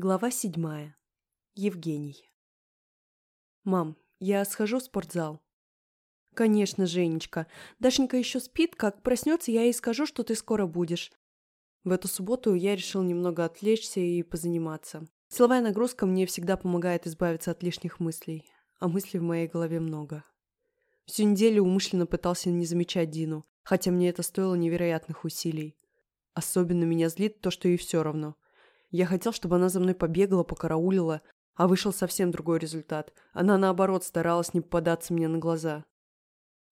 Глава седьмая. Евгений. «Мам, я схожу в спортзал». «Конечно, Женечка. Дашенька еще спит, как проснется, я ей скажу, что ты скоро будешь». В эту субботу я решил немного отвлечься и позаниматься. Силовая нагрузка мне всегда помогает избавиться от лишних мыслей, а мыслей в моей голове много. Всю неделю умышленно пытался не замечать Дину, хотя мне это стоило невероятных усилий. Особенно меня злит то, что ей все равно – я хотел, чтобы она за мной побегала, покараулила, а вышел совсем другой результат. Она, наоборот, старалась не попадаться мне на глаза.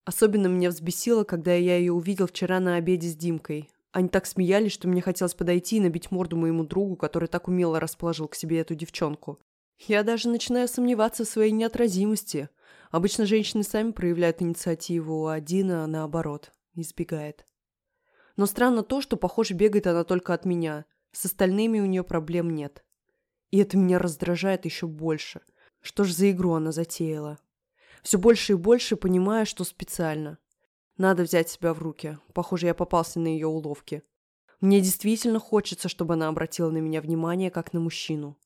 Особенно меня взбесило, когда я ее увидел вчера на обеде с Димкой. Они так смеялись, что мне хотелось подойти и набить морду моему другу, который так умело расположил к себе эту девчонку. Я даже начинаю сомневаться в своей неотразимости. Обычно женщины сами проявляют инициативу, а Дина, наоборот, избегает. Но странно то, что, похоже, бегает она только от меня – с остальными у нее проблем нет. И это меня раздражает еще больше. Что ж за игру она затеяла? Все больше и больше понимая, что специально. Надо взять себя в руки. Похоже, я попался на ее уловки. Мне действительно хочется, чтобы она обратила на меня внимание, как на мужчину.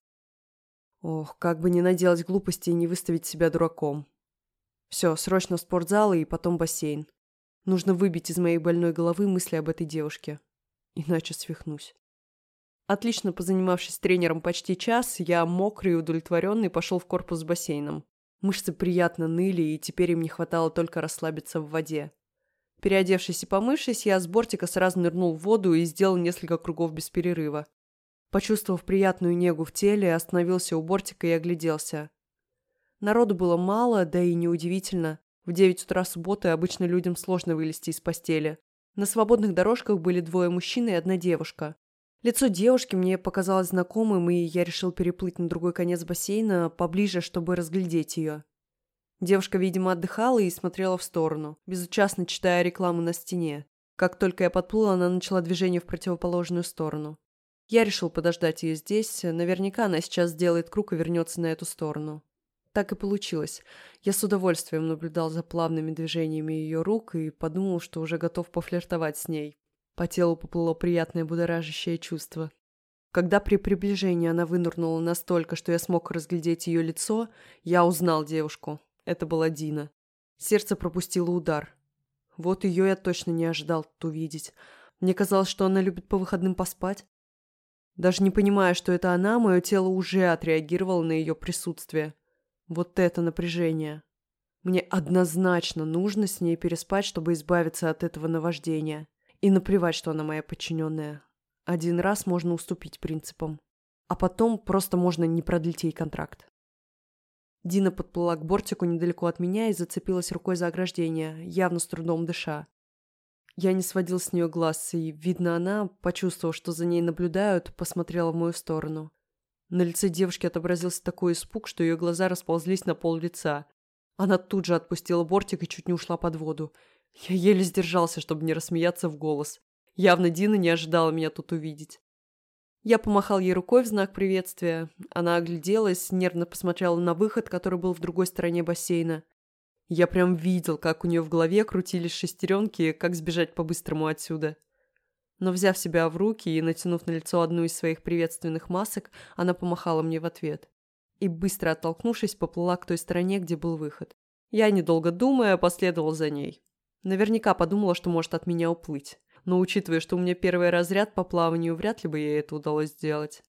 Ох, как бы не наделать глупости и не выставить себя дураком. Все, срочно в спортзал и потом бассейн. Нужно выбить из моей больной головы мысли об этой девушке. Иначе свихнусь. Отлично позанимавшись тренером почти час, я мокрый и удовлетворенный пошел в корпус с бассейном. Мышцы приятно ныли, и теперь им не хватало только расслабиться в воде. Переодевшись и помывшись, я с бортика сразу нырнул в воду и сделал несколько кругов без перерыва. Почувствовав приятную негу в теле, остановился у бортика и огляделся. Народу было мало, да и неудивительно. В девять утра субботы обычно людям сложно вылезти из постели. На свободных дорожках были двое мужчин и одна девушка. Лицо девушки мне показалось знакомым, и я решил переплыть на другой конец бассейна поближе, чтобы разглядеть ее. Девушка, видимо, отдыхала и смотрела в сторону, безучастно читая рекламу на стене. Как только я подплыл, она начала движение в противоположную сторону. Я решил подождать ее здесь, наверняка она сейчас сделает круг и вернется на эту сторону. Так и получилось. Я с удовольствием наблюдал за плавными движениями ее рук и подумал, что уже готов пофлиртовать с ней. По телу поплыло приятное будоражащее чувство. Когда при приближении она вынырнула настолько, что я смог разглядеть ее лицо, я узнал девушку. Это была Дина. Сердце пропустило удар. Вот ее я точно не ожидал тут увидеть. Мне казалось, что она любит по выходным поспать. Даже не понимая, что это она, мое тело уже отреагировало на ее присутствие. Вот это напряжение. Мне однозначно нужно с ней переспать, чтобы избавиться от этого наваждения. И наплевать, что она моя подчиненная. Один раз можно уступить принципам. А потом просто можно не продлить ей контракт. Дина подплыла к бортику недалеко от меня и зацепилась рукой за ограждение, явно с трудом дыша. Я не сводил с нее глаз, и, видно, она, почувствовав, что за ней наблюдают, посмотрела в мою сторону. На лице девушки отобразился такой испуг, что ее глаза расползлись на пол лица. Она тут же отпустила бортик и чуть не ушла под воду. Я еле сдержался, чтобы не рассмеяться в голос. Явно Дина не ожидала меня тут увидеть. Я помахал ей рукой в знак приветствия. Она огляделась, нервно посмотрела на выход, который был в другой стороне бассейна. Я прям видел, как у нее в голове крутились шестеренки, как сбежать по-быстрому отсюда. Но взяв себя в руки и натянув на лицо одну из своих приветственных масок, она помахала мне в ответ. И, быстро оттолкнувшись, поплыла к той стороне, где был выход. Я, недолго думая, последовал за ней. Наверняка подумала, что может от меня уплыть. Но учитывая, что у меня первый разряд по плаванию, вряд ли бы ей это удалось сделать.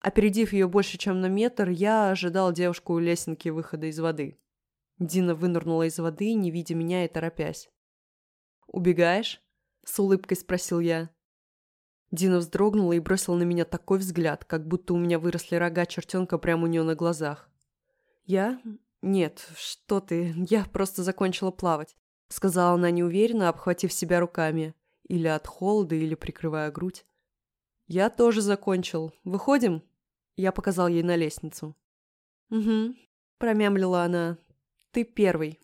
Опередив ее больше, чем на метр, я ожидал девушку у лесенки выхода из воды. Дина вынырнула из воды, не видя меня и торопясь. «Убегаешь?» – с улыбкой спросил я. Дина вздрогнула и бросила на меня такой взгляд, как будто у меня выросли рога чертенка прямо у нее на глазах. «Я? Нет, что ты, я просто закончила плавать сказала она неуверенно, обхватив себя руками. Или от холода, или прикрывая грудь. «Я тоже закончил. Выходим?» Я показал ей на лестницу. «Угу», – промямлила она. «Ты первый».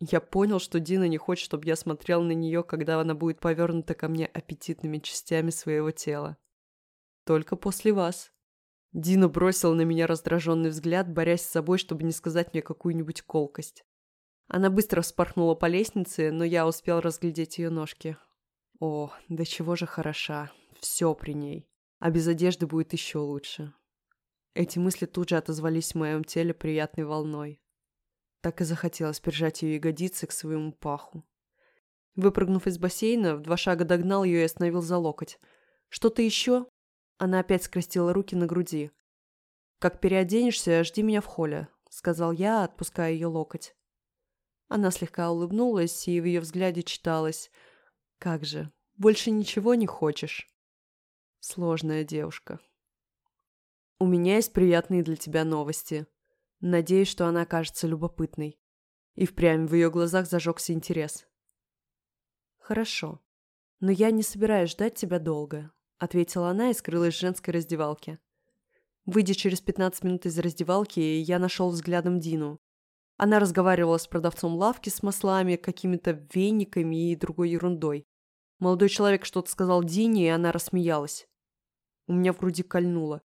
Я понял, что Дина не хочет, чтобы я смотрел на нее, когда она будет повернута ко мне аппетитными частями своего тела. «Только после вас». Дина бросила на меня раздраженный взгляд, борясь с собой, чтобы не сказать мне какую-нибудь колкость. Она быстро вспорхнула по лестнице, но я успел разглядеть ее ножки. О, да чего же хороша. Все при ней. А без одежды будет еще лучше. Эти мысли тут же отозвались в моем теле приятной волной. Так и захотелось прижать ее ягодицы к своему паху. Выпрыгнув из бассейна, в два шага догнал ее и остановил за локоть. «Что-то еще?» Она опять скрестила руки на груди. «Как переоденешься, жди меня в холле», — сказал я, отпуская ее локоть. Она слегка улыбнулась, и в ее взгляде читалось «Как же, больше ничего не хочешь?» Сложная девушка. «У меня есть приятные для тебя новости. Надеюсь, что она окажется любопытной». И впрямь в ее глазах зажегся интерес. «Хорошо. Но я не собираюсь ждать тебя долго», — ответила она и скрылась в женской раздевалке. Выйдя через 15 минут из раздевалки, я нашел взглядом Дину. Она разговаривала с продавцом лавки с маслами, какими-то вениками и другой ерундой. Молодой человек что-то сказал Дине, и она рассмеялась. У меня в груди кольнуло.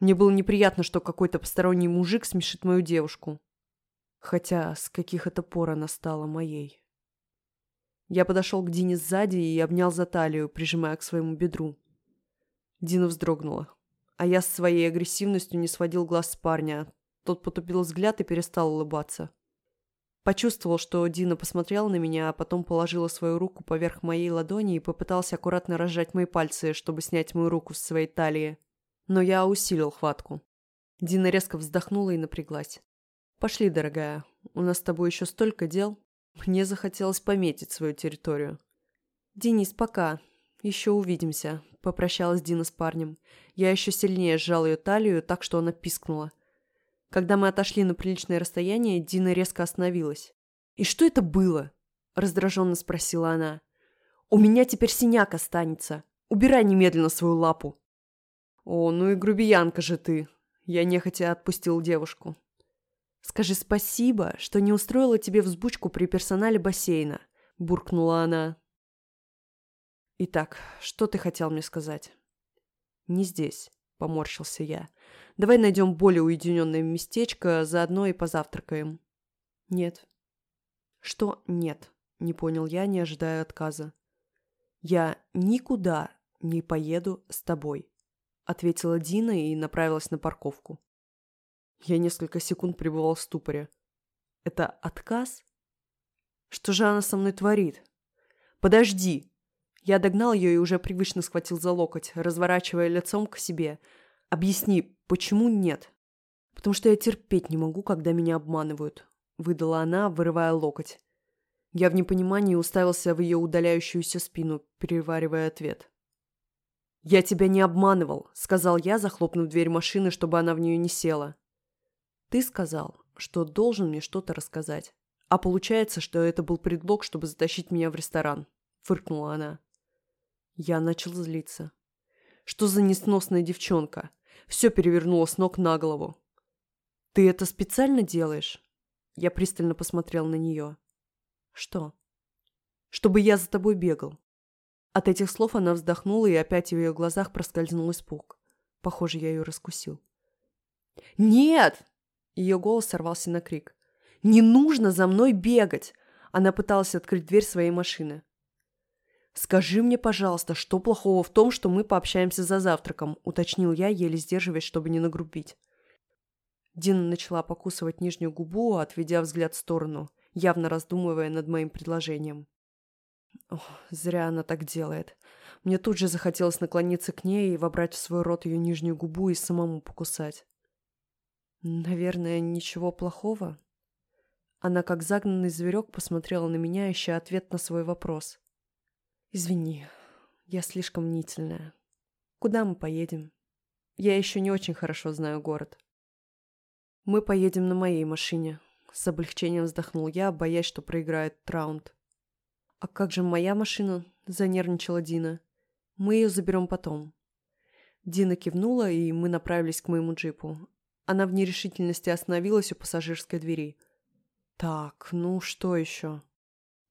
Мне было неприятно, что какой-то посторонний мужик смешит мою девушку. Хотя с каких это пор она стала моей. Я подошел к Дине сзади и обнял за талию, прижимая к своему бедру. Дина вздрогнула. А я с своей агрессивностью не сводил глаз с парня. Тот потупил взгляд и перестал улыбаться. Почувствовал, что Дина посмотрела на меня, а потом положила свою руку поверх моей ладони и попытался аккуратно разжать мои пальцы, чтобы снять мою руку с своей талии. Но я усилил хватку. Дина резко вздохнула и напряглась. «Пошли, дорогая. У нас с тобой еще столько дел. Мне захотелось пометить свою территорию». «Денис, пока. Еще увидимся», — попрощалась Дина с парнем. Я еще сильнее сжал ее талию, так что она пискнула. Когда мы отошли на приличное расстояние, Дина резко остановилась. «И что это было?» – раздраженно спросила она. «У меня теперь синяк останется. Убирай немедленно свою лапу». «О, ну и грубиянка же ты!» Я нехотя отпустил девушку. «Скажи спасибо, что не устроила тебе взбучку при персонале бассейна», – буркнула она. «Итак, что ты хотел мне сказать?» «Не здесь», – поморщился я. «Давай найдем более уединенное местечко, заодно и позавтракаем». «Нет». «Что нет?» – не понял я, не ожидая отказа. «Я никуда не поеду с тобой», – ответила Дина и направилась на парковку. Я несколько секунд пребывал в ступоре. «Это отказ? Что же она со мной творит?» «Подожди!» Я догнал ее и уже привычно схватил за локоть, разворачивая лицом к себе. «Объясни, почему нет?» «Потому что я терпеть не могу, когда меня обманывают», — выдала она, вырывая локоть. Я в непонимании уставился в ее удаляющуюся спину, переваривая ответ. «Я тебя не обманывал», — сказал я, захлопнув дверь машины, чтобы она в нее не села. «Ты сказал, что должен мне что-то рассказать. А получается, что это был предлог, чтобы затащить меня в ресторан», — фыркнула она. Я начал злиться. Что за несносная девчонка? Все перевернуло с ног на голову. «Ты это специально делаешь?» Я пристально посмотрел на нее. «Что?» «Чтобы я за тобой бегал». От этих слов она вздохнула, и опять в ее глазах проскользнул испуг. Похоже, я ее раскусил. «Нет!» Ее голос сорвался на крик. «Не нужно за мной бегать!» Она пыталась открыть дверь своей машины. «Скажи мне, пожалуйста, что плохого в том, что мы пообщаемся за завтраком?» – уточнил я, еле сдерживаясь, чтобы не нагрубить. Дина начала покусывать нижнюю губу, отведя взгляд в сторону, явно раздумывая над моим предложением. Ох, зря она так делает. Мне тут же захотелось наклониться к ней и вобрать в свой рот ее нижнюю губу и самому покусать. Наверное, ничего плохого? Она, как загнанный зверек, посмотрела на меня, ища ответ на свой вопрос. Извини, я слишком мнительная. Куда мы поедем? Я еще не очень хорошо знаю город. Мы поедем на моей машине. С облегчением вздохнул я, боясь, что проиграет раунд. А как же моя машина? Занервничала Дина. Мы ее заберем потом. Дина кивнула, и мы направились к моему джипу. Она в нерешительности остановилась у пассажирской двери. «Так, ну что еще?»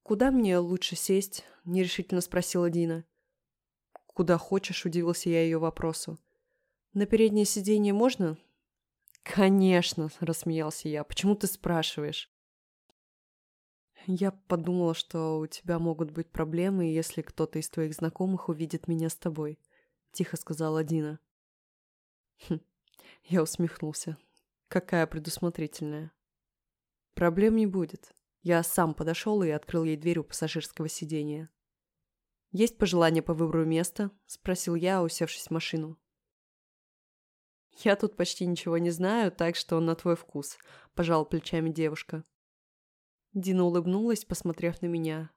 «Куда мне лучше сесть?» – нерешительно спросила Дина. «Куда хочешь», – удивился я ее вопросу. «На переднее сиденье можно?» «Конечно», – рассмеялся я. «Почему ты спрашиваешь?» «Я подумала, что у тебя могут быть проблемы, если кто-то из твоих знакомых увидит меня с тобой», – тихо сказала Дина. Хм. Я усмехнулся. Какая предусмотрительная. Проблем не будет. Я сам подошел и открыл ей дверь у пассажирского сидения. «Есть пожелания по выбору места?» – спросил я, усевшись в машину. «Я тут почти ничего не знаю, так что на твой вкус», – пожал плечами девушка. Дина улыбнулась, посмотрев на меня.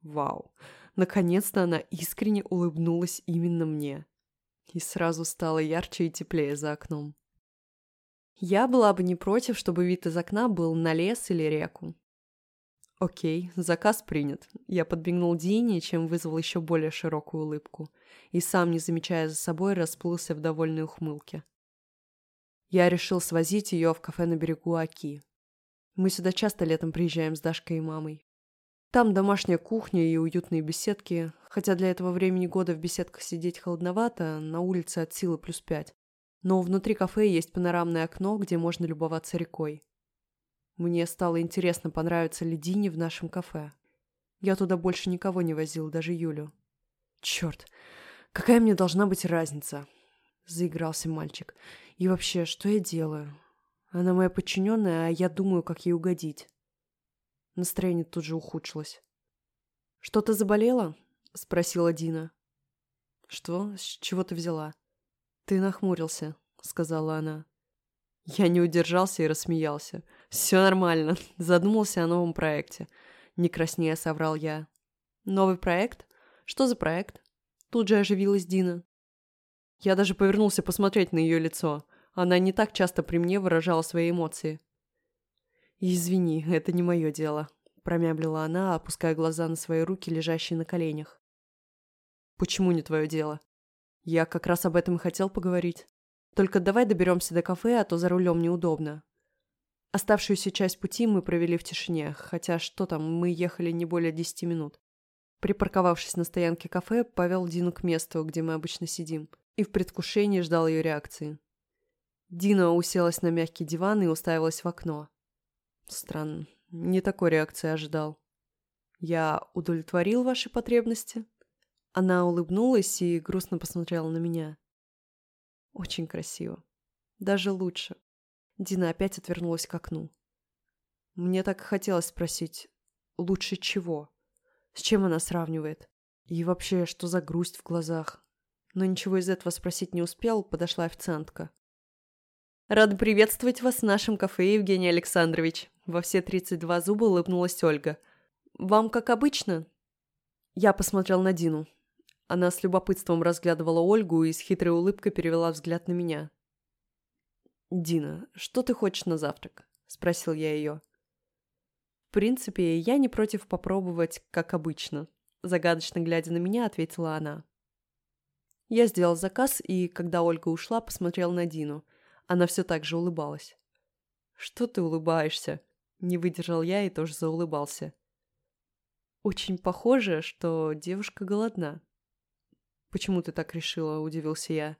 «Вау! Наконец-то она искренне улыбнулась именно мне!» И сразу стало ярче и теплее за окном. Я была бы не против, чтобы вид из окна был на лес или реку. Окей, заказ принят. Я подбегнул Дине, чем вызвал еще более широкую улыбку. И сам, не замечая за собой, расплылся в довольной ухмылке. Я решил свозить ее в кафе на берегу Аки. Мы сюда часто летом приезжаем с Дашкой и мамой. Там домашняя кухня и уютные беседки, хотя для этого времени года в беседках сидеть холодновато, на улице от силы плюс пять. Но внутри кафе есть панорамное окно, где можно любоваться рекой. Мне стало интересно, понравится ли Дине в нашем кафе. Я туда больше никого не возил, даже Юлю. Черт, какая мне должна быть разница? Заигрался мальчик. И вообще, что я делаю? Она моя подчиненная, а я думаю, как ей угодить. Настроение тут же ухудшилось. «Что-то заболела?» — спросила Дина. «Что? С чего ты взяла?» «Ты нахмурился», — сказала она. Я не удержался и рассмеялся. «Все нормально. Задумался о новом проекте». Не краснея соврал я. «Новый проект? Что за проект?» Тут же оживилась Дина. Я даже повернулся посмотреть на ее лицо. Она не так часто при мне выражала свои эмоции. «Извини, это не мое дело», — промямлила она, опуская глаза на свои руки, лежащие на коленях. «Почему не твое дело?» «Я как раз об этом и хотел поговорить. Только давай доберемся до кафе, а то за рулем неудобно». Оставшуюся часть пути мы провели в тишине, хотя что там, мы ехали не более десяти минут. Припарковавшись на стоянке кафе, повел Дину к месту, где мы обычно сидим, и в предвкушении ждал ее реакции. Дина уселась на мягкий диван и уставилась в окно. Странно, не такой реакции ожидал. Я удовлетворил ваши потребности? Она улыбнулась и грустно посмотрела на меня. Очень красиво. Даже лучше. Дина опять отвернулась к окну. Мне так хотелось спросить, лучше чего? С чем она сравнивает? И вообще, что за грусть в глазах? Но ничего из этого спросить не успел, подошла официантка. «Рада приветствовать вас в нашем кафе, Евгений Александрович», во все 32 зуба улыбнулась Ольга. «Вам как обычно?» Я посмотрел на Дину. Она с любопытством разглядывала Ольгу и с хитрой улыбкой перевела взгляд на меня. «Дина, что ты хочешь на завтрак?» – спросил я ее. «В принципе, я не против попробовать, как обычно», – загадочно глядя на меня, ответила она. Я сделал заказ и, когда Ольга ушла, посмотрел на Дину. Она все так же улыбалась. «Что ты улыбаешься?» Не выдержал я и тоже заулыбался. Очень похоже, что девушка голодна. Почему ты так решила, удивился я.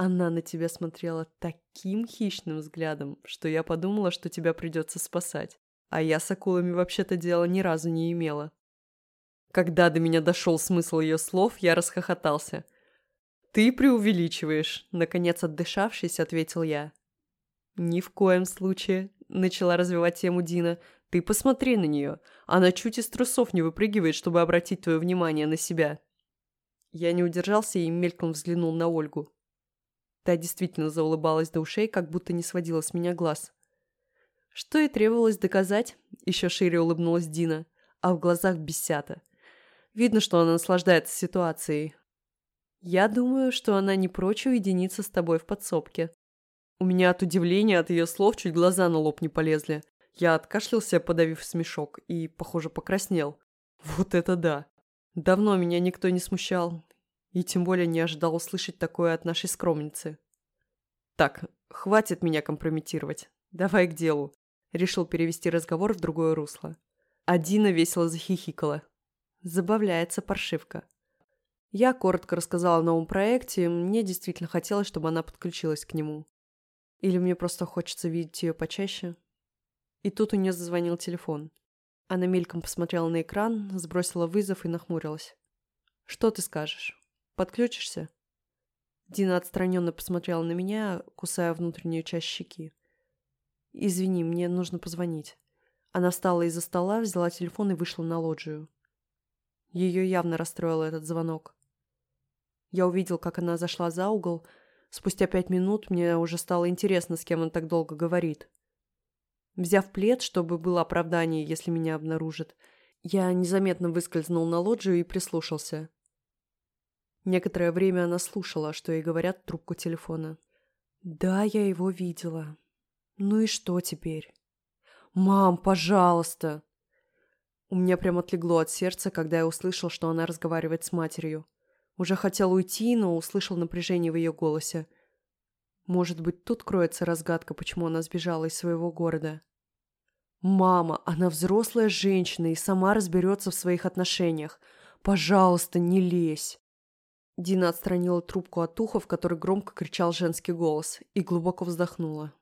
Она на тебя смотрела таким хищным взглядом, что я подумала, что тебя придется спасать. А я с акулами вообще-то дела ни разу не имела. Когда до меня дошел смысл ее слов, я расхохотался. «Ты преувеличиваешь», — наконец отдышавшись, ответил я. «Ни в коем случае», — начала развивать тему Дина. «Ты посмотри на нее. Она чуть из трусов не выпрыгивает, чтобы обратить твое внимание на себя». Я не удержался и мельком взглянул на Ольгу. Та действительно заулыбалась до ушей, как будто не сводила с меня глаз. Что и требовалось доказать, еще шире улыбнулась Дина, а в глазах бесята. Видно, что она наслаждается ситуацией. Я думаю, что она не прочь уединиться с тобой в подсобке. У меня от удивления от ее слов чуть глаза на лоб не полезли. Я откашлялся, подавив смешок, и, похоже, покраснел. Вот это да! Давно меня никто не смущал, и тем более не ожидал услышать такое от нашей скромницы. Так, хватит меня компрометировать. Давай к делу. Решил перевести разговор в другое русло. Адина весело захихикала. Забавляется паршивка. Я коротко рассказала о новом проекте, мне действительно хотелось, чтобы она подключилась к нему. Или мне просто хочется видеть ее почаще? И тут у нее зазвонил телефон. Она мельком посмотрела на экран, сбросила вызов и нахмурилась. «Что ты скажешь? Подключишься?» Дина отстраненно посмотрела на меня, кусая внутреннюю часть щеки. «Извини, мне нужно позвонить». Она встала из-за стола, взяла телефон и вышла на лоджию. Ее явно расстроил этот звонок. Я увидел, как она зашла за угол. Спустя пять минут мне уже стало интересно, с кем он так долго говорит. Взяв плед, чтобы было оправдание, если меня обнаружат, я незаметно выскользнул на лоджию и прислушался. Некоторое время она слушала, что ей говорят трубку телефона. «Да, я его видела. Ну и что теперь?» «Мам, пожалуйста!» У меня прям отлегло от сердца, когда я услышал, что она разговаривает с матерью. Уже хотел уйти, но услышал напряжение в ее голосе. Может быть, тут кроется разгадка, почему она сбежала из своего города. «Мама, она взрослая женщина и сама разберется в своих отношениях. Пожалуйста, не лезь!» Дина отстранила трубку от уха, в которой громко кричал женский голос, и глубоко вздохнула.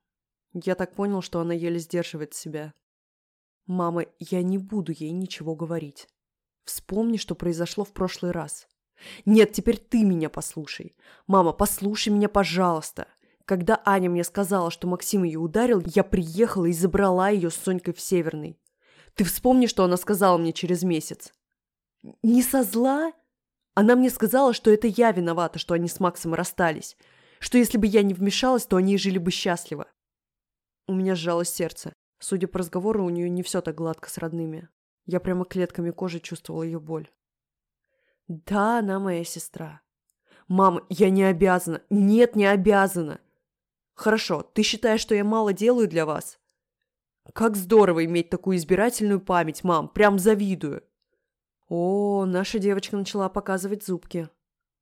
Я так понял, что она еле сдерживает себя. «Мама, я не буду ей ничего говорить. Вспомни, что произошло в прошлый раз. Нет, теперь ты меня послушай. Мама, послушай меня, пожалуйста. Когда Аня мне сказала, что Максим ее ударил, я приехала и забрала ее с Сонькой в Северный. Ты вспомни, что она сказала мне через месяц. Не со зла? Она мне сказала, что это я виновата, что они с Максом расстались. Что если бы я не вмешалась, то они жили бы счастливо. У меня сжалось сердце. Судя по разговору, у нее не все так гладко с родными. Я прямо клетками кожи чувствовала ее боль. Да, она моя сестра. Мам, я не обязана. Нет, не обязана. Хорошо, ты считаешь, что я мало делаю для вас? Как здорово иметь такую избирательную память, мам. Прям завидую. О, наша девочка начала показывать зубки.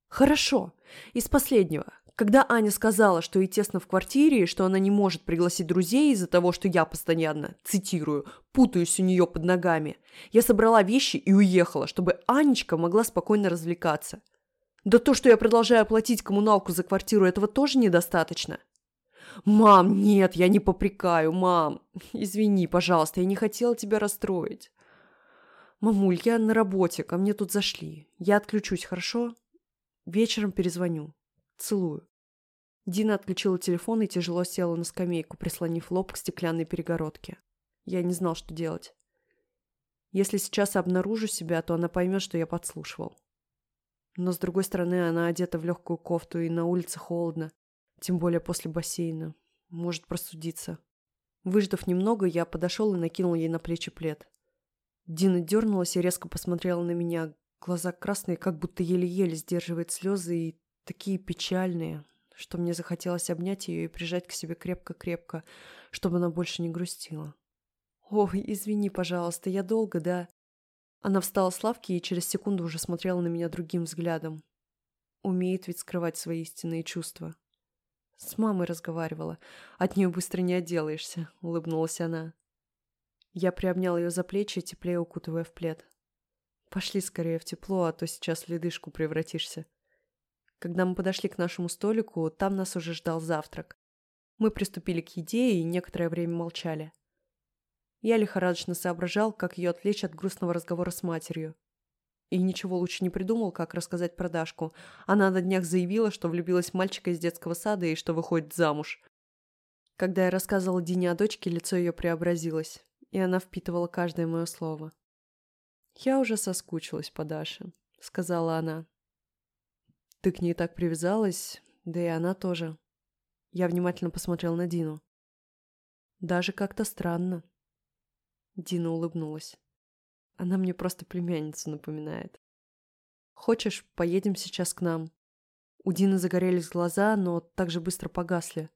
Хорошо. Из последнего. Когда Аня сказала, что ей тесно в квартире, и что она не может пригласить друзей из-за того, что я постоянно, цитирую, путаюсь у нее под ногами, я собрала вещи и уехала, чтобы Анечка могла спокойно развлекаться. Да то, что я продолжаю платить коммуналку за квартиру, этого тоже недостаточно. «Мам, нет, я не попрекаю, мам. Извини, пожалуйста, я не хотела тебя расстроить». «Мамуль, я на работе, ко мне тут зашли. Я отключусь, хорошо? Вечером перезвоню». Целую. Дина отключила телефон и тяжело села на скамейку, прислонив лоб к стеклянной перегородке. Я не знал, что делать. Если сейчас обнаружу себя, то она поймет, что я подслушивал. Но, с другой стороны, она одета в легкую кофту, и на улице холодно, тем более после бассейна. Может простудиться. Выждав немного, я подошел и накинул ей на плечи плед. Дина дернулась и резко посмотрела на меня. Глаза красные, как будто еле-еле сдерживает слезы, и такие печальные, что мне захотелось обнять ее и прижать к себе крепко-крепко, чтобы она больше не грустила. «Ой, извини, пожалуйста, я долго, да?» Она встала с лавки и через секунду уже смотрела на меня другим взглядом. Умеет ведь скрывать свои истинные чувства. С мамой разговаривала. От нее быстро не отделаешься, улыбнулась она. Я приобнял ее за плечи, теплее укутывая в плед. Пошли скорее в тепло, а то сейчас в ледышку превратишься. Когда мы подошли к нашему столику, там нас уже ждал завтрак. Мы приступили к еде и некоторое время молчали. Я лихорадочно соображал, как ее отвлечь от грустного разговора с матерью. И ничего лучше не придумал, как рассказать про Дашку. Она на днях заявила, что влюбилась в мальчика из детского сада и что выходит замуж. Когда я рассказывала Дине о дочке, лицо ее преобразилось, и она впитывала каждое мое слово. «Я уже соскучилась по Даше», — сказала она. Ты к ней так привязалась, да и она тоже. Я внимательно посмотрел на Дину. Даже как-то странно. Дина улыбнулась. Она мне просто племянницу напоминает. Хочешь, поедем сейчас к нам? У Дины загорелись глаза, но так же быстро погасли.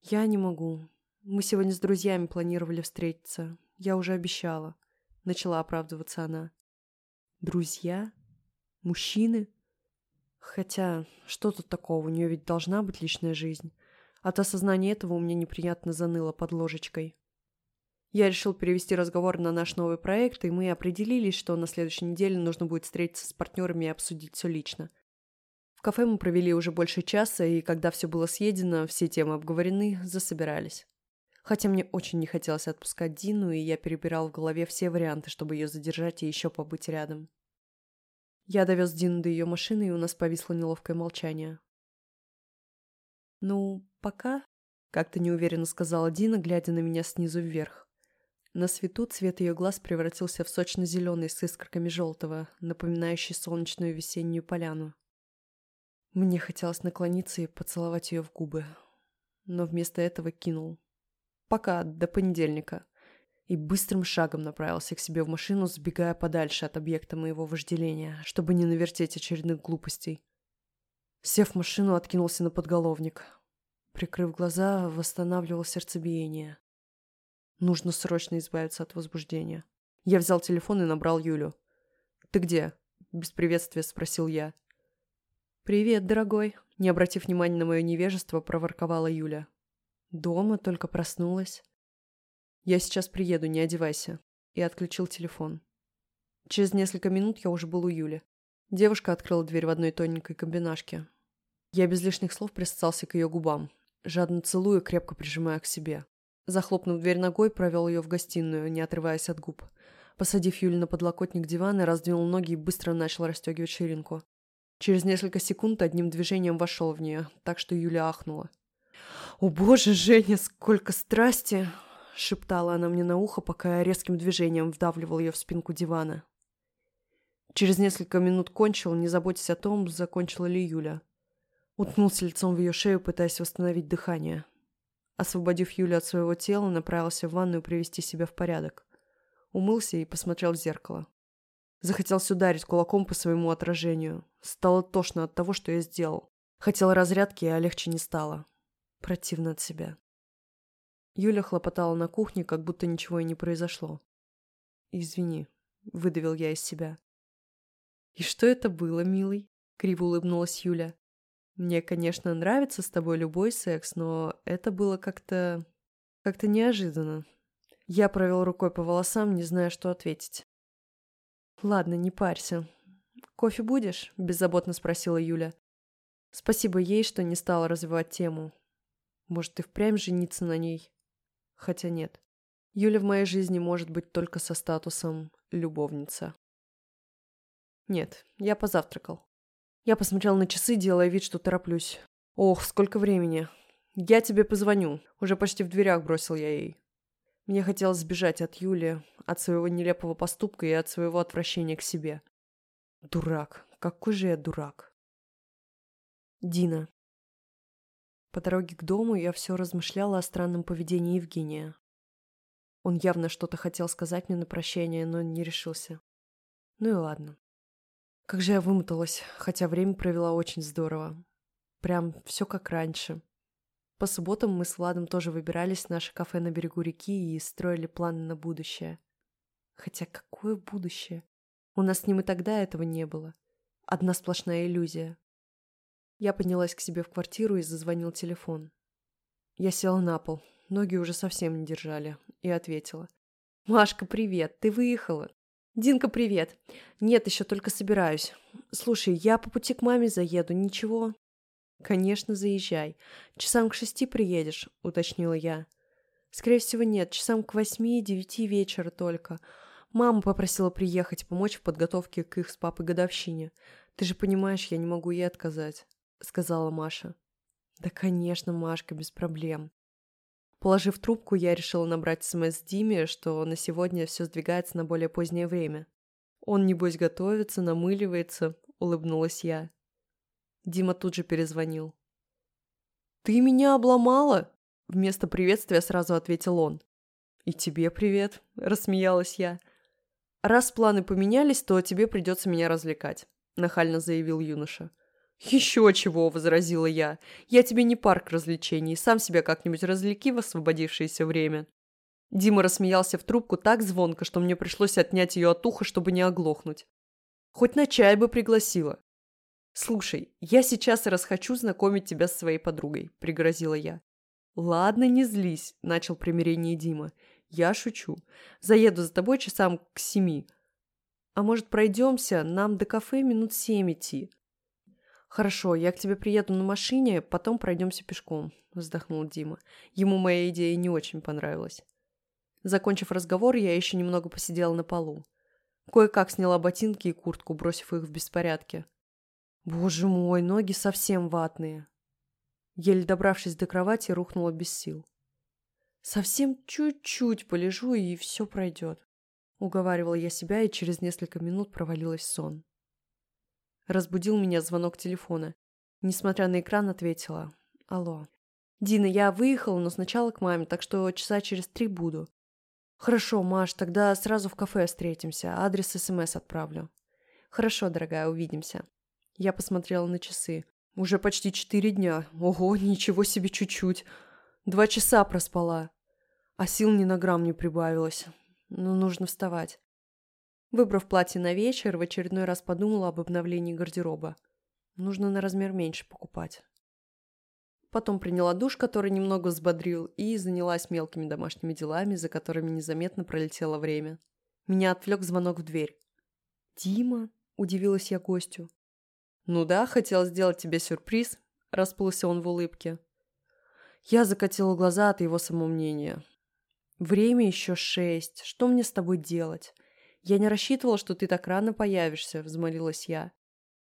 Я не могу. Мы сегодня с друзьями планировали встретиться. Я уже обещала. Начала оправдываться она. Друзья? Мужчины? Хотя, что тут такого, у нее ведь должна быть личная жизнь. От осознания этого у меня неприятно заныло под ложечкой. Я решил перевести разговор на наш новый проект, и мы определились, что на следующей неделе нужно будет встретиться с партнерами и обсудить все лично. В кафе мы провели уже больше часа, и когда все было съедено, все темы обговорены, засобирались. Хотя мне очень не хотелось отпускать Дину, и я перебирал в голове все варианты, чтобы ее задержать и еще побыть рядом. Я довез Дину до ее машины, и у нас повисло неловкое молчание. «Ну, пока», — как-то неуверенно сказала Дина, глядя на меня снизу вверх. На свету цвет ее глаз превратился в сочно-зеленый с искорками желтого, напоминающий солнечную весеннюю поляну. Мне хотелось наклониться и поцеловать ее в губы, но вместо этого кинул. «Пока, до понедельника», и быстрым шагом направился к себе в машину, сбегая подальше от объекта моего вожделения, чтобы не навертеть очередных глупостей. Сев в машину, откинулся на подголовник. Прикрыв глаза, восстанавливал сердцебиение. Нужно срочно избавиться от возбуждения. Я взял телефон и набрал Юлю. «Ты где?» – без приветствия спросил я. «Привет, дорогой», – не обратив внимания на мое невежество, проворковала Юля. «Дома, только проснулась». «Я сейчас приеду, не одевайся», и отключил телефон. Через несколько минут я уже был у Юли. Девушка открыла дверь в одной тоненькой комбинашке. Я без лишних слов присосался к ее губам, жадно целуя, крепко прижимая к себе. Захлопнув дверь ногой, провел ее в гостиную, не отрываясь от губ. Посадив Юлю на подлокотник дивана, раздвинул ноги и быстро начал расстегивать ширинку. Через несколько секунд одним движением вошел в нее, так что Юля ахнула. «О боже, Женя, сколько страсти!» — шептала она мне на ухо, пока я резким движением вдавливал ее в спинку дивана. Через несколько минут кончил, не заботясь о том, закончила ли Юля. Уткнулся лицом в ее шею, пытаясь восстановить дыхание. Освободив Юлю от своего тела, направился в ванную привести себя в порядок. Умылся и посмотрел в зеркало. Захотелось ударить кулаком по своему отражению. Стало тошно от того, что я сделал. Хотел разрядки, а легче не стало. Противно от себя. Юля хлопотала на кухне, как будто ничего и не произошло. «Извини», — выдавил я из себя. «И что это было, милый?» — криво улыбнулась Юля. «Мне, конечно, нравится с тобой любой секс, но это было как-то... как-то неожиданно». Я провел рукой по волосам, не зная, что ответить. «Ладно, не парься. Кофе будешь?» – беззаботно спросила Юля. Спасибо ей, что не стала развивать тему. Может, и впрямь жениться на ней? Хотя нет. Юля в моей жизни может быть только со статусом «любовница». Нет, я позавтракал. Я посмотрел на часы, делая вид, что тороплюсь. Ох, сколько времени. Я тебе позвоню. Уже почти в дверях бросил я ей. Мне хотелось сбежать от Юли, от своего нелепого поступка и от своего отвращения к себе. Дурак. Какой же я дурак. Дина. По дороге к дому я все размышляла о странном поведении Евгения. Он явно что-то хотел сказать мне на прощание, но не решился. Ну и ладно. Как же я вымоталась, хотя время провела очень здорово. Прям все как раньше. По субботам мы с Владом тоже выбирались в наше кафе на берегу реки и строили планы на будущее. Хотя какое будущее? У нас с ним и тогда этого не было. Одна сплошная иллюзия. Я поднялась к себе в квартиру и зазвонил телефон. Я села на пол, ноги уже совсем не держали, и ответила. «Машка, привет, ты выехала?» «Динка, привет. Нет, еще только собираюсь. Слушай, я по пути к маме заеду, ничего?» «Конечно, заезжай. Часам к шести приедешь», — уточнила я. «Скорее всего, нет. Часам к восьми-девяти вечера только. Мама попросила приехать, помочь в подготовке к их с папой годовщине. Ты же понимаешь, я не могу ей отказать», — сказала Маша. «Да, конечно, Машка, без проблем. Положив трубку, я решила набрать СМС Диме, что на сегодня все сдвигается на более позднее время. «Он, небось, готовится, намыливается», — улыбнулась я. Дима тут же перезвонил. «Ты меня обломала?» Вместо приветствия сразу ответил он. «И тебе привет», — рассмеялась я. «Раз планы поменялись, то тебе придется меня развлекать», — нахально заявил юноша. «Еще чего!» – возразила я. «Я тебе не парк развлечений, сам себя как-нибудь развлеки в освободившееся время». Дима рассмеялся в трубку так звонко, что мне пришлось отнять ее от уха, чтобы не оглохнуть. «Хоть на чай бы пригласила». «Слушай, я сейчас расхочу знакомить тебя с своей подругой», – пригрозила я. «Ладно, не злись», – начал примирение Дима. «Я шучу. Заеду за тобой часам к семи. А может, пройдемся? Нам до кафе минут семь идти. «Хорошо, я к тебе приеду на машине, потом пройдемся пешком», – вздохнул Дима. Ему моя идея не очень понравилась. Закончив разговор, я еще немного посидела на полу. Кое-как сняла ботинки и куртку, бросив их в беспорядке. Боже мой, ноги совсем ватные. Еле добравшись до кровати, рухнула без сил. «Совсем чуть-чуть полежу, и все пройдет», — уговаривала я себя и через несколько минут провалилась в сон. Разбудил меня звонок телефона. Несмотря на экран, ответила. «Алло». «Дина, я выехала, но сначала к маме, так что часа через три буду». «Хорошо, Маш, тогда сразу в кафе встретимся, адрес СМС отправлю». «Хорошо, дорогая, увидимся». Я посмотрела на часы. Уже почти четыре дня. Ого, ничего себе чуть-чуть. Два часа проспала. А сил ни на грамм не прибавилось. Ну, нужно вставать. Выбрав платье на вечер, в очередной раз подумала об обновлении гардероба. Нужно на размер меньше покупать. Потом приняла душ, который немного взбодрил, и занялась мелкими домашними делами, за которыми незаметно пролетело время. Меня отвлек звонок в дверь. «Дима?» – удивилась я гостю. «Ну да, хотел сделать тебе сюрприз», – расплылся он в улыбке. Я закатила глаза от его самомнения. «Время еще шесть. Что мне с тобой делать? Я не рассчитывала, что ты так рано появишься», – взмолилась я.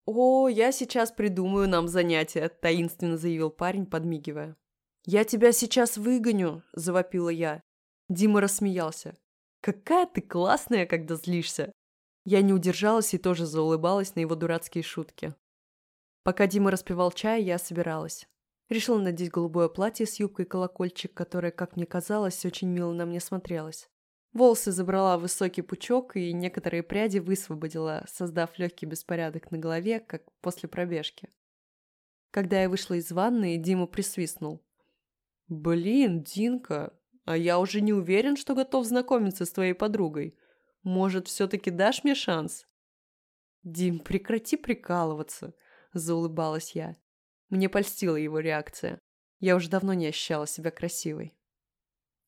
«О, я сейчас придумаю нам занятие», – таинственно заявил парень, подмигивая. «Я тебя сейчас выгоню», – завопила я. Дима рассмеялся. «Какая ты классная, когда злишься!» Я не удержалась и тоже заулыбалась на его дурацкие шутки. Пока Дима распивал чай, я собиралась. Решила надеть голубое платье с юбкой-колокольчик, которое, как мне казалось, очень мило на мне смотрелось. Волосы забрала в высокий пучок и некоторые пряди высвободила, создав легкий беспорядок на голове, как после пробежки. Когда я вышла из ванны, Дима присвистнул. «Блин, Динка, а я уже не уверен, что готов знакомиться с твоей подругой. Может, все-таки дашь мне шанс?» «Дим, прекрати прикалываться», – заулыбалась я. Мне польстила его реакция. Я уже давно не ощущала себя красивой.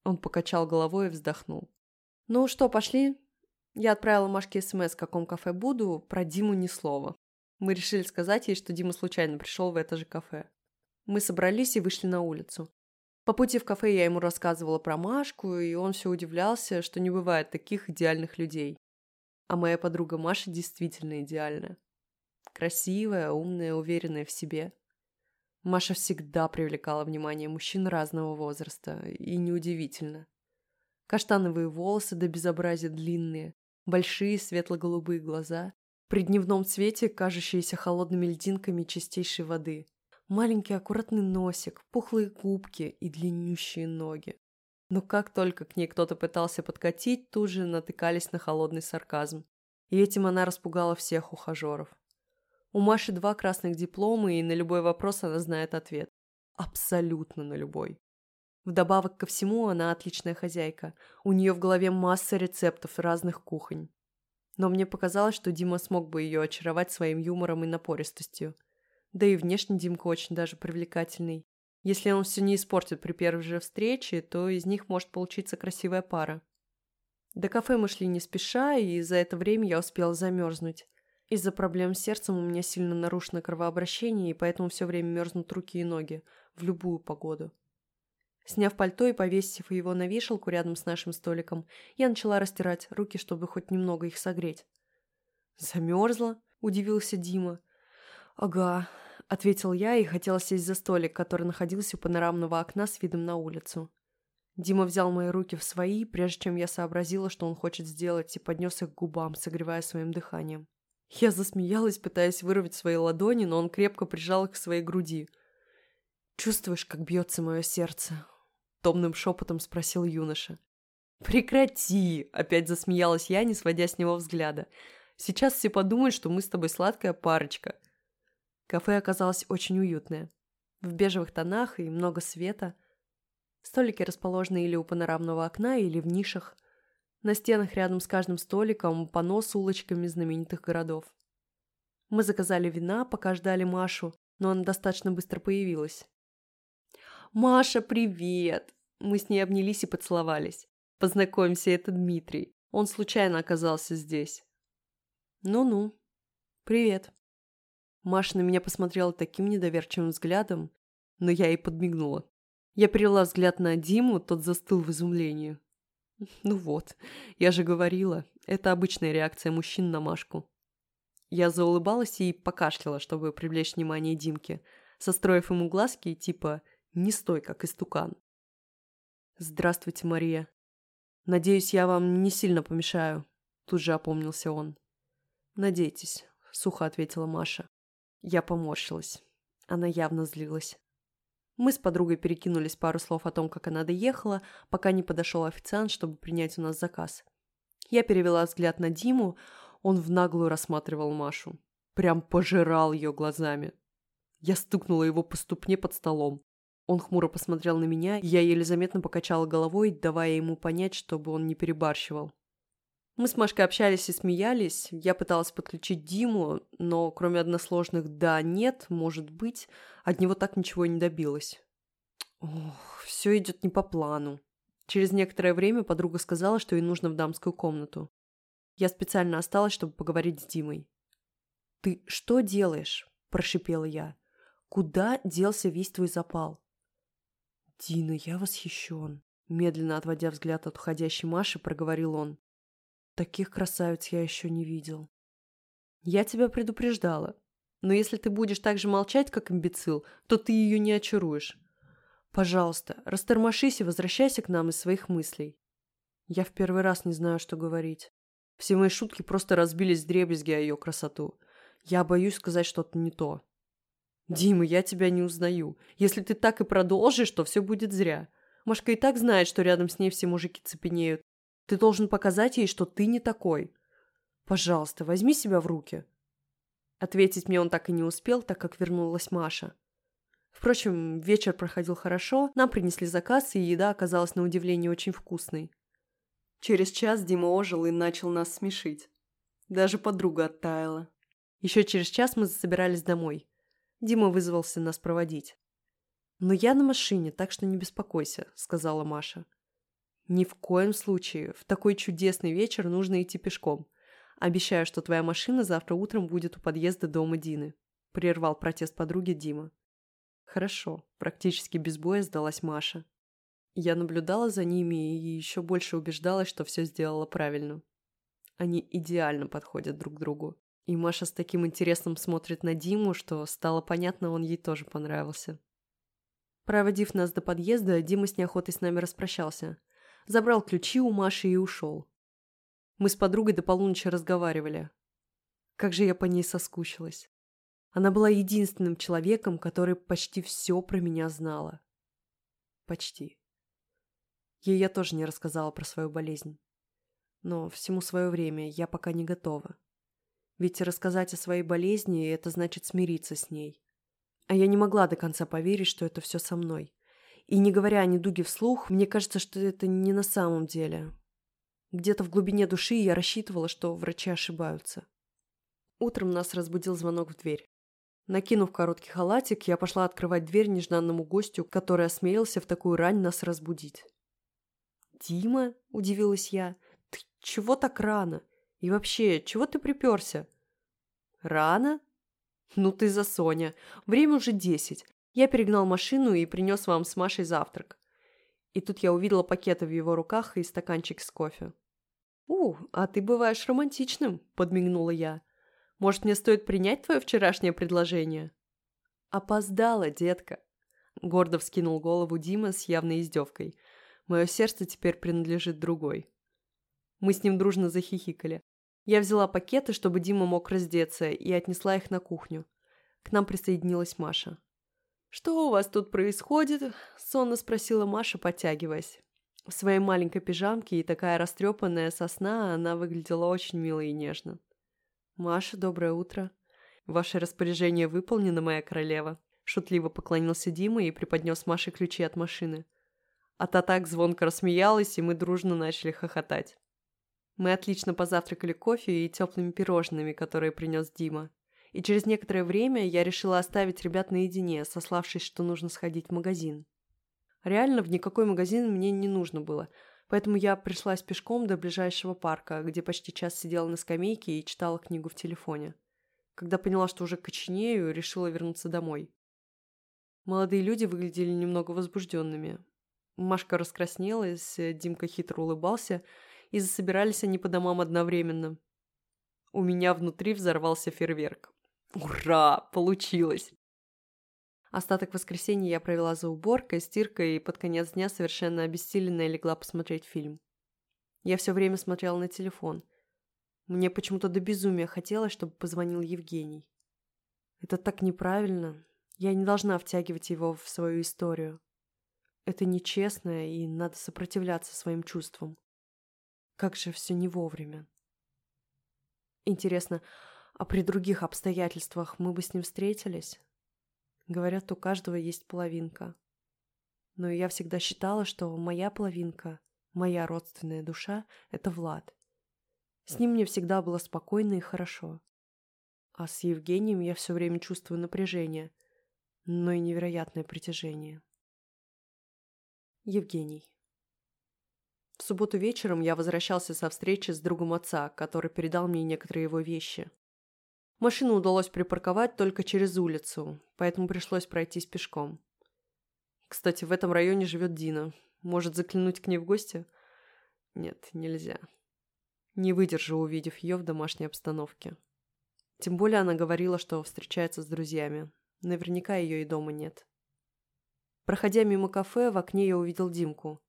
Он покачал головой и вздохнул. «Ну что, пошли?» Я отправила Машке смс, в каком кафе буду, про Диму ни слова. Мы решили сказать ей, что Дима случайно пришел в это же кафе. Мы собрались и вышли на улицу. По пути в кафе я ему рассказывала про Машку, и он все удивлялся, что не бывает таких идеальных людей. А моя подруга Маша действительно идеальная. Красивая, умная, уверенная в себе. Маша всегда привлекала внимание мужчин разного возраста, и неудивительно. Каштановые волосы до безобразия длинные, большие светло-голубые глаза, при дневном свете кажущиеся холодными льдинками чистейшей воды, маленький аккуратный носик, пухлые губки и длиннющие ноги. Но как только к ней кто-то пытался подкатить, тут же натыкались на холодный сарказм. И этим она распугала всех ухажеров. У Маши два красных диплома, и на любой вопрос она знает ответ. Абсолютно на любой. Вдобавок ко всему, она отличная хозяйка. У нее в голове масса рецептов разных кухонь. Но мне показалось, что Дима смог бы ее очаровать своим юмором и напористостью. Да и внешне Димка очень даже привлекательный. Если он все не испортит при первой же встрече, то из них может получиться красивая пара. До кафе мы шли не спеша, и за это время я успела замерзнуть. Из-за проблем с сердцем у меня сильно нарушено кровообращение, и поэтому все время мерзнут руки и ноги, в любую погоду. Сняв пальто и повесив его на вешалку рядом с нашим столиком, я начала растирать руки, чтобы хоть немного их согреть. «Замерзла?» – удивился Дима. «Ага», – ответил я и хотела сесть за столик, который находился у панорамного окна с видом на улицу. Дима взял мои руки в свои, прежде чем я сообразила, что он хочет сделать, и поднес их к губам, согревая своим дыханием. Я засмеялась, пытаясь вырвать свои ладони, но он крепко прижал их к своей груди. «Чувствуешь, как бьется мое сердце?» — томным шепотом спросил юноша. «Прекрати!» — опять засмеялась я, не сводя с него взгляда. «Сейчас все подумают, что мы с тобой сладкая парочка». Кафе оказалось очень уютное. В бежевых тонах и много света. Столики расположены или у панорамного окна, или в нишах. На стенах рядом с каждым столиком панно с улочками знаменитых городов. Мы заказали вина, пока ждали Машу, но она достаточно быстро появилась. «Маша, привет!» Мы с ней обнялись и поцеловались. «Познакомься, это Дмитрий. Он случайно оказался здесь». «Ну-ну. Привет». Маша на меня посмотрела таким недоверчивым взглядом, но я ей подмигнула. Я перевела взгляд на Диму, тот застыл в изумлении. Ну вот, я же говорила, это обычная реакция мужчин на Машку. Я заулыбалась и покашляла, чтобы привлечь внимание Димки – состроив ему глазки типа «не стой, как истукан». «Здравствуйте, Мария. Надеюсь, я вам не сильно помешаю», – тут же опомнился он. «Надейтесь», – сухо ответила Маша. Я поморщилась. Она явно злилась. Мы с подругой перекинулись пару слов о том, как она доехала, пока не подошел официант, чтобы принять у нас заказ. Я перевела взгляд на Диму, он в наглую рассматривал Машу. Прям пожирал ее глазами. Я стукнула его по ступне под столом. Он хмуро посмотрел на меня, я еле заметно покачала головой, давая ему понять, чтобы он не перебарщивал. Мы с Машкой общались и смеялись. Я пыталась подключить Диму, но кроме односложных «да», «нет», «может быть», от него так ничего и не добилась. Ох, все идет не по плану. Через некоторое время подруга сказала, что ей нужно в дамскую комнату. Я специально осталась, чтобы поговорить с Димой. «Ты что делаешь?» – прошипела я. «Куда делся весь твой запал?» «Дина, я восхищен», – медленно отводя взгляд от уходящей Маши, проговорил он. Таких красавиц я еще не видел. Я тебя предупреждала. Но если ты будешь так же молчать, как имбецил, то ты ее не очаруешь. Пожалуйста, растормошись и возвращайся к нам из своих мыслей. Я в первый раз не знаю, что говорить. Все мои шутки просто разбились в дребезги о ее красоту. Я боюсь сказать что-то не то. Дима, я тебя не узнаю. Если ты так и продолжишь, то все будет зря. Машка и так знает, что рядом с ней все мужики цепенеют. Ты должен показать ей, что ты не такой. Пожалуйста, возьми себя в руки». Ответить мне он так и не успел, так как вернулась Маша. Впрочем, вечер проходил хорошо, нам принесли заказ, и еда оказалась на удивление очень вкусной. Через час Дима ожил и начал нас смешить. Даже подруга оттаяла. Еще через час мы засобирались домой. Дима вызвался нас проводить. «Но я на машине, так что не беспокойся», — сказала Маша. Ни в коем случае. В такой чудесный вечер нужно идти пешком. Обещаю, что твоя машина завтра утром будет у подъезда дома Дины. Прервал протест подруги Дима. Хорошо. Практически без боя сдалась Маша. Я наблюдала за ними и еще больше убеждалась, что все сделала правильно. Они идеально подходят друг другу. И Маша с таким интересом смотрит на Диму, что стало понятно, он ей тоже понравился. Проводив нас до подъезда, Дима с неохотой с нами распрощался забрал ключи у Маши и ушел. Мы с подругой до полуночи разговаривали. Как же я по ней соскучилась. Она была единственным человеком, который почти все про меня знала. Почти. Ей я тоже не рассказала про свою болезнь. Но всему свое время я пока не готова. Ведь рассказать о своей болезни – это значит смириться с ней. А я не могла до конца поверить, что это все со мной. И не говоря о недуге вслух, мне кажется, что это не на самом деле. Где-то в глубине души я рассчитывала, что врачи ошибаются. Утром нас разбудил звонок в дверь. Накинув короткий халатик, я пошла открывать дверь нежданному гостю, который осмелился в такую рань нас разбудить. «Дима?» – удивилась я. «Ты чего так рано? И вообще, чего ты приперся?» «Рано? Ну ты за Соня. Время уже десять. Я перегнал машину и принес вам с Машей завтрак. И тут я увидела пакеты в его руках и стаканчик с кофе. «У, а ты бываешь романтичным», – подмигнула я. «Может, мне стоит принять твое вчерашнее предложение?» «Опоздала, детка», – гордо вскинул голову Дима с явной издевкой. «Мое сердце теперь принадлежит другой». Мы с ним дружно захихикали. Я взяла пакеты, чтобы Дима мог раздеться, и отнесла их на кухню. К нам присоединилась Маша. «Что у вас тут происходит?» – сонно спросила Маша, подтягиваясь. В своей маленькой пижамке и такая растрепанная сосна она выглядела очень мило и нежно. «Маша, доброе утро. Ваше распоряжение выполнено, моя королева», – шутливо поклонился Дима и преподнес Маше ключи от машины. А та так звонко рассмеялась, и мы дружно начали хохотать. Мы отлично позавтракали кофе и теплыми пирожными, которые принес Дима и через некоторое время я решила оставить ребят наедине, сославшись, что нужно сходить в магазин. Реально, в никакой магазин мне не нужно было, поэтому я пришлась пешком до ближайшего парка, где почти час сидела на скамейке и читала книгу в телефоне. Когда поняла, что уже коченею, решила вернуться домой. Молодые люди выглядели немного возбужденными. Машка раскраснелась, Димка хитро улыбался, и засобирались они по домам одновременно. У меня внутри взорвался фейерверк. Ура! Получилось! Остаток воскресенья я провела за уборкой, стиркой и под конец дня совершенно обессиленная легла посмотреть фильм. Я все время смотрела на телефон. Мне почему-то до безумия хотелось, чтобы позвонил Евгений. Это так неправильно. Я не должна втягивать его в свою историю. Это нечестно, и надо сопротивляться своим чувствам. Как же все не вовремя. Интересно, а при других обстоятельствах мы бы с ним встретились? Говорят, у каждого есть половинка. Но я всегда считала, что моя половинка, моя родственная душа — это Влад. С ним мне всегда было спокойно и хорошо. А с Евгением я все время чувствую напряжение, но и невероятное притяжение. Евгений. В субботу вечером я возвращался со встречи с другом отца, который передал мне некоторые его вещи. Машину удалось припарковать только через улицу, поэтому пришлось пройтись пешком. Кстати, в этом районе живет Дина. Может, заглянуть к ней в гости? Нет, нельзя. Не выдержу, увидев ее в домашней обстановке. Тем более она говорила, что встречается с друзьями. Наверняка ее и дома нет. Проходя мимо кафе, в окне я увидел Димку.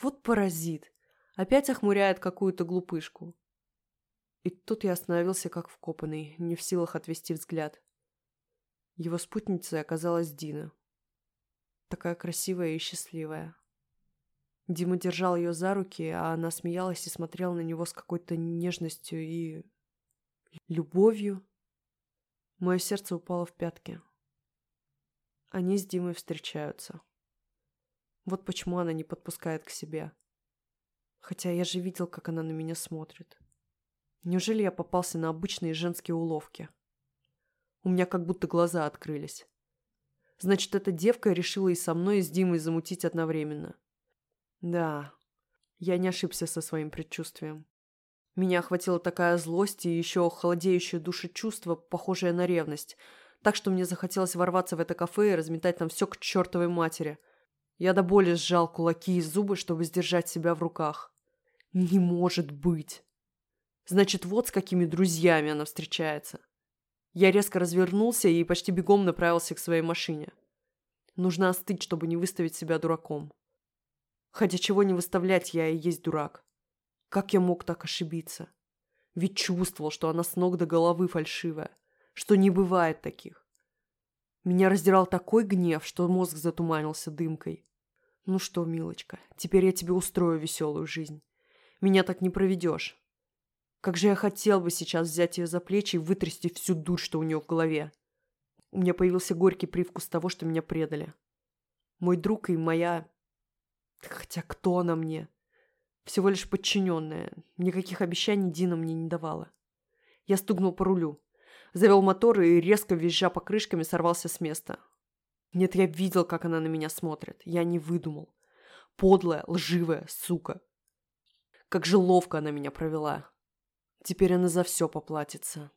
Вот паразит. Опять охмуряет какую-то глупышку. И тут я остановился как вкопанный, не в силах отвести взгляд. Его спутницей оказалась Дина. Такая красивая и счастливая. Дима держал ее за руки, а она смеялась и смотрела на него с какой-то нежностью и... любовью. Мое сердце упало в пятки. Они с Димой встречаются. Вот почему она не подпускает к себе. Хотя я же видел, как она на меня смотрит. Неужели я попался на обычные женские уловки? У меня как будто глаза открылись. Значит, эта девка решила и со мной, и с Димой замутить одновременно. Да, я не ошибся со своим предчувствием. Меня охватила такая злость и еще холодеющее душе чувство, похожее на ревность, так что мне захотелось ворваться в это кафе и разметать там все к чертовой матери. Я до боли сжал кулаки и зубы, чтобы сдержать себя в руках. Не может быть! Значит, вот с какими друзьями она встречается. Я резко развернулся и почти бегом направился к своей машине. Нужно остыть, чтобы не выставить себя дураком. Хотя чего не выставлять, я и есть дурак. Как я мог так ошибиться? Ведь чувствовал, что она с ног до головы фальшивая, что не бывает таких. Меня раздирал такой гнев, что мозг затуманился дымкой. Ну что, милочка, теперь я тебе устрою веселую жизнь. Меня так не проведешь. Как же я хотел бы сейчас взять ее за плечи и вытрясти всю дурь, что у нее в голове. У меня появился горький привкус того, что меня предали. Мой друг и моя... Хотя кто она мне? Всего лишь подчиненная. Никаких обещаний Дина мне не давала. Я стукнул по рулю. Завел мотор и, резко визжа покрышками, сорвался с места. Нет, я видел, как она на меня смотрит. Я не выдумал. Подлая, лживая, сука. Как же ловко она меня провела. Теперь она за все поплатится.